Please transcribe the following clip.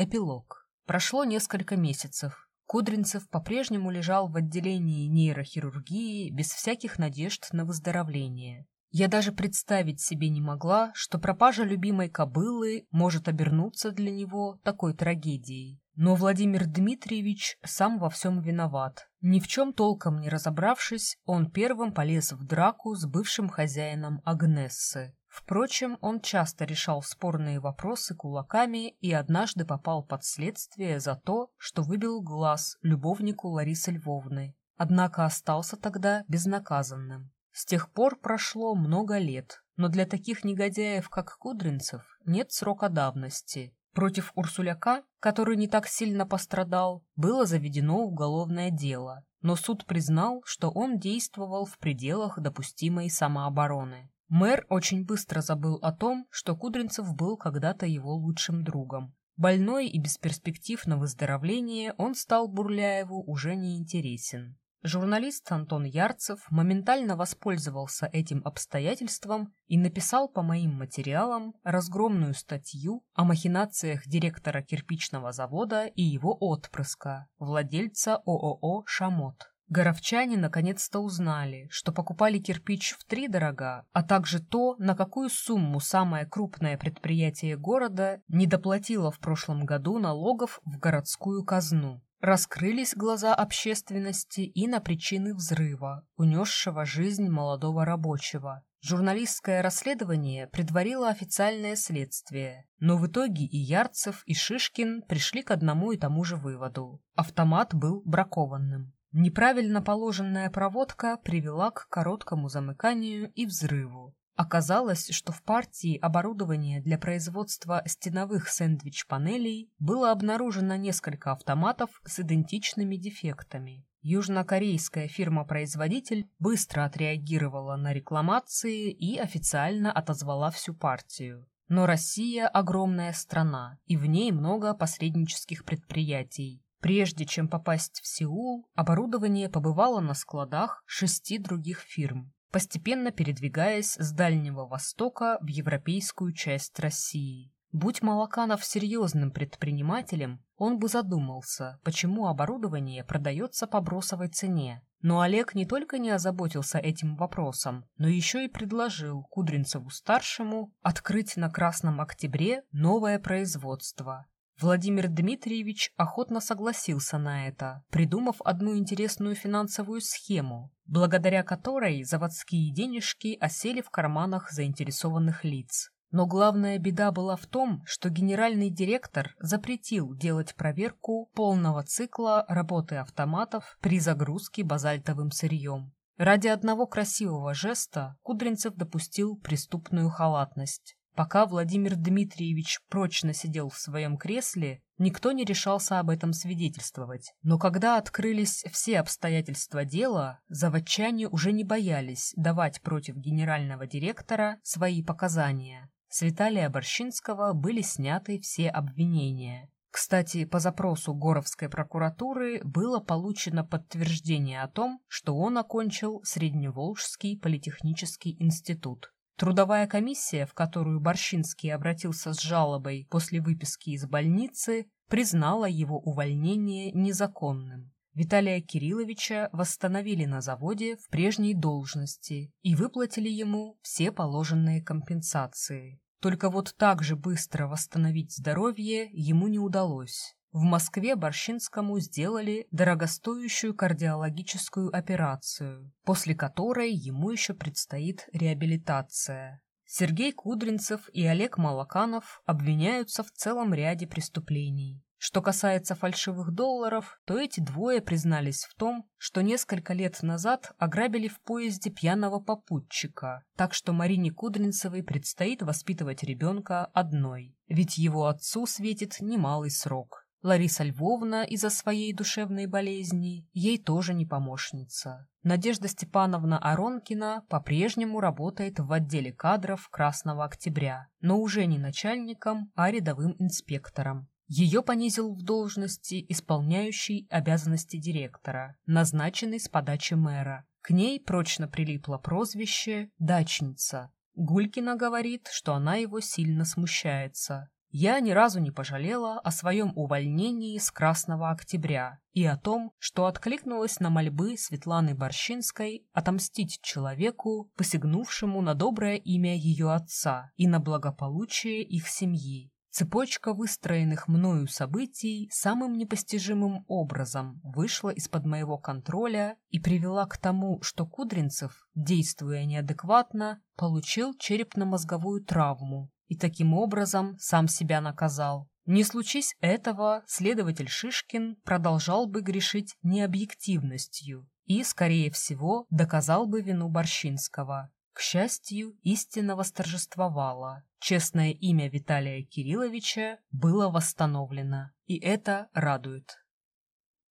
Эпилог. Прошло несколько месяцев. Кудринцев по-прежнему лежал в отделении нейрохирургии без всяких надежд на выздоровление. Я даже представить себе не могла, что пропажа любимой кобылы может обернуться для него такой трагедией. Но Владимир Дмитриевич сам во всем виноват. Ни в чем толком не разобравшись, он первым полез в драку с бывшим хозяином Агнессы. Впрочем, он часто решал спорные вопросы кулаками и однажды попал под следствие за то, что выбил глаз любовнику Ларисы Львовны. Однако остался тогда безнаказанным. С тех пор прошло много лет, но для таких негодяев, как Кудринцев, нет срока давности. Против Урсуляка, который не так сильно пострадал, было заведено уголовное дело, но суд признал, что он действовал в пределах допустимой самообороны. Мэр очень быстро забыл о том, что Кудринцев был когда-то его лучшим другом. Больной и без перспектив на выздоровление, он стал Бурляеву уже не интересен. Журналист Антон Ярцев моментально воспользовался этим обстоятельством и написал по моим материалам разгромную статью о махинациях директора кирпичного завода и его отпрыска, владельца ООО «Шамот». Горовчане наконец-то узнали, что покупали кирпич в три дорога, а также то, на какую сумму самое крупное предприятие города не доплатило в прошлом году налогов в городскую казну. Раскрылись глаза общественности и на причины взрыва, унесшего жизнь молодого рабочего. Журналистское расследование предварило официальное следствие, но в итоге и Ярцев, и Шишкин пришли к одному и тому же выводу. Автомат был бракованным. Неправильно положенная проводка привела к короткому замыканию и взрыву. Оказалось, что в партии оборудования для производства стеновых сэндвич-панелей было обнаружено несколько автоматов с идентичными дефектами. Южнокорейская фирма-производитель быстро отреагировала на рекламации и официально отозвала всю партию. Но Россия – огромная страна, и в ней много посреднических предприятий, Прежде чем попасть в Сеул, оборудование побывало на складах шести других фирм, постепенно передвигаясь с Дальнего Востока в европейскую часть России. Будь Малаканов серьезным предпринимателем, он бы задумался, почему оборудование продается по бросовой цене. Но Олег не только не озаботился этим вопросом, но еще и предложил Кудринцеву-старшему открыть на Красном Октябре новое производство, Владимир Дмитриевич охотно согласился на это, придумав одну интересную финансовую схему, благодаря которой заводские денежки осели в карманах заинтересованных лиц. Но главная беда была в том, что генеральный директор запретил делать проверку полного цикла работы автоматов при загрузке базальтовым сырьем. Ради одного красивого жеста Кудринцев допустил преступную халатность. Пока Владимир Дмитриевич прочно сидел в своем кресле, никто не решался об этом свидетельствовать. Но когда открылись все обстоятельства дела, заводчане уже не боялись давать против генерального директора свои показания. С Виталия Борщинского были сняты все обвинения. Кстати, по запросу Горовской прокуратуры было получено подтверждение о том, что он окончил Средневолжский политехнический институт. Трудовая комиссия, в которую Борщинский обратился с жалобой после выписки из больницы, признала его увольнение незаконным. Виталия Кирилловича восстановили на заводе в прежней должности и выплатили ему все положенные компенсации. Только вот так же быстро восстановить здоровье ему не удалось. В Москве Борщинскому сделали дорогостоящую кардиологическую операцию, после которой ему еще предстоит реабилитация. Сергей Кудринцев и Олег Малаканов обвиняются в целом ряде преступлений. Что касается фальшивых долларов, то эти двое признались в том, что несколько лет назад ограбили в поезде пьяного попутчика, так что Марине Кудринцевой предстоит воспитывать ребенка одной, ведь его отцу светит немалый срок. Лариса Львовна из-за своей душевной болезни ей тоже не помощница. Надежда Степановна Аронкина по-прежнему работает в отделе кадров Красного Октября, но уже не начальником, а рядовым инспектором. Ее понизил в должности исполняющий обязанности директора, назначенный с подачи мэра. К ней прочно прилипло прозвище «дачница». Гулькина говорит, что она его сильно смущается. Я ни разу не пожалела о своем увольнении с Красного Октября и о том, что откликнулась на мольбы Светланы Борщинской отомстить человеку, посягнувшему на доброе имя ее отца и на благополучие их семьи. Цепочка выстроенных мною событий самым непостижимым образом вышла из-под моего контроля и привела к тому, что Кудринцев, действуя неадекватно, получил черепно-мозговую травму, и таким образом сам себя наказал. Не случись этого, следователь Шишкин продолжал бы грешить необъективностью и, скорее всего, доказал бы вину Борщинского. К счастью, истина восторжествовала. Честное имя Виталия Кирилловича было восстановлено, и это радует.